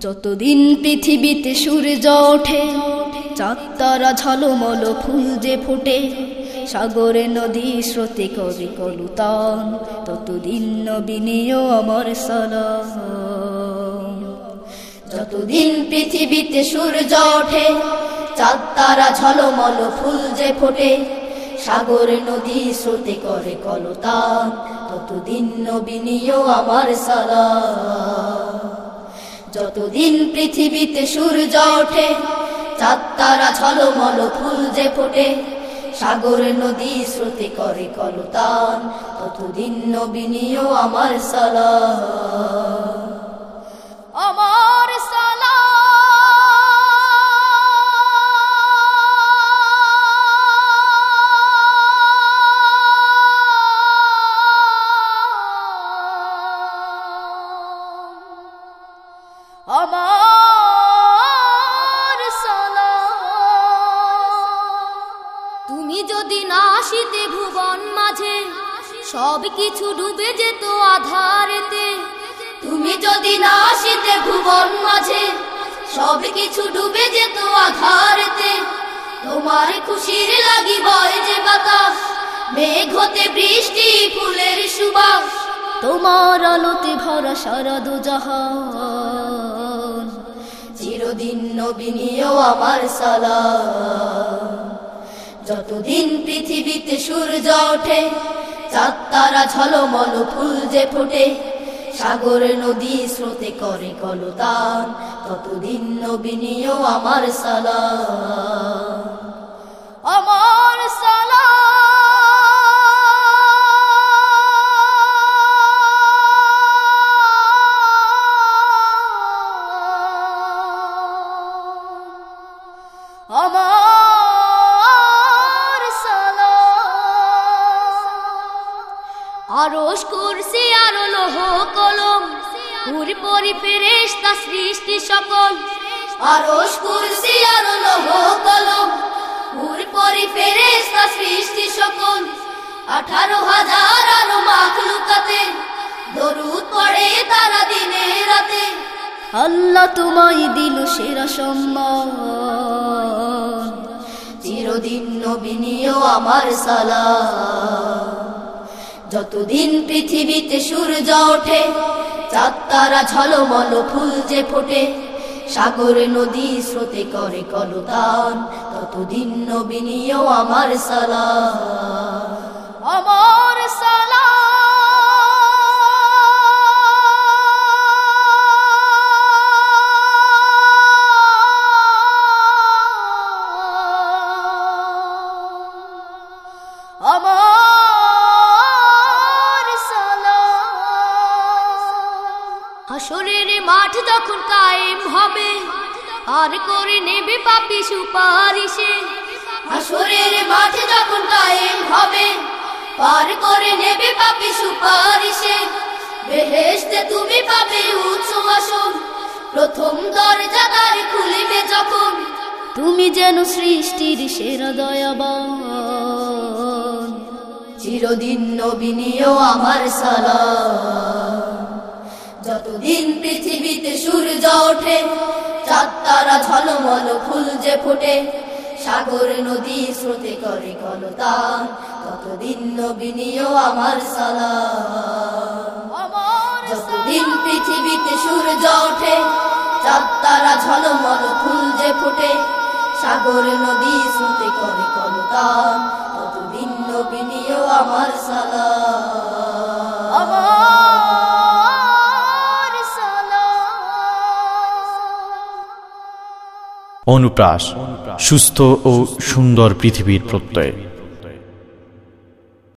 যতদিন পৃথিবীতে সূর্য ওঠে চাঁদতারা ঝলমল ফুল যে ফোটে, সাগরে নদী স্রোতে করে কলুতান, ততদিন নবীনীয় আমার সালাম যতদিন পৃথিবীতে সূর্য ওঠে চাঁদ তারা ঝলমল ফুল যে ফোটে, সাগর নদী স্রোতে করে কলতান, ততদিন নবীনীয় আমার সালাম যতদিন পৃথিবীতে সূর্য ওঠে চাঁদ তারা ঝলমল ফুল যে ফোটে, সাগর নদী শ্রুতি করে কলতান, ততদিন নবীনীয় আমার সালাম। আমার তুমি যদি না আসিতে ভুবন মাঝে, সব কিছু ডুবে যেত আধারেতে। তুমি যদি না আসিতে ভুবন মাঝে, সব কিছু ডুবে যেত আধারেতে। তোমার খুশির লাগি বয় যে বাতাস, মেঘ হতে বৃষ্টি ফুলের সুবাস। তোমার আলোতে ভরা জাহান। চিরদিন নবীনীয় আমার সালাম। যতদিন পৃথিবীতে সূর্য ওঠে, চাঁদ, তারা ঝলমল, ফুল যে ফোটে, সাগর, নদী স্রোতে করে কলতান, ততদিন নবীনীয় আমার সালাম। আমার আরস করছে আরও লোহ কলম। উর পরি ফেরেশতা সৃষ্টি সকল। আরশ কুরসি আর লোহ কলম। উর পরি ফেরেশতা সৃষ্টি সকল। আঠারো হাজার আর মাখলুকাতে দরুদ পড়ে তারা দিনে রাতে। আল্লাহ তোমায় দিল সেরা সম্মান। চিরদিন নবীনীয় আমার সালাম। যতদিন পৃথিবীতে সূর্য ওঠে, চাঁদ, তারা ঝলমল, ফুল যে ফোটে, সাগরে নদী স্রোতে করে কলতান, ততদিন নবীনীয় আমার সালাম। আমার হাসরের মাঠ যখন কায়েম হবে, আর করে নেবে পাপি সুপারিশে। হাসরের মাঠ যখন কায়েম হবে পার করে নেবে পাপি সুপারিশে। বেহেশতে, তুমি পাবে উচ্চ আসন, প্রথম দরজা তার খুলিবে যখন। তুমি যেন সৃষ্টির সেরা দয়াবান। চিরদিন নবীনীয় আমার সালাম। যতদিন পৃথিবীতে সূর্য ওঠে চাঁদ তারা ঝলমল ফুল যে ফোটে। সাগর নদী স্রোতে করে কলতান ততদিন নবীনীয় আমার সালাম। যতদিন পৃথিবীতে সূর্য ওঠে চাঁদ তারা ঝলমল ফুল যে ফোটে। সাগর নদী স্রোতে করে কলতান ততদিন নবীনীয় আমার অনুপ্রাস সুস্থ ও সুন্দর পৃথিবীর প্রত্যয়।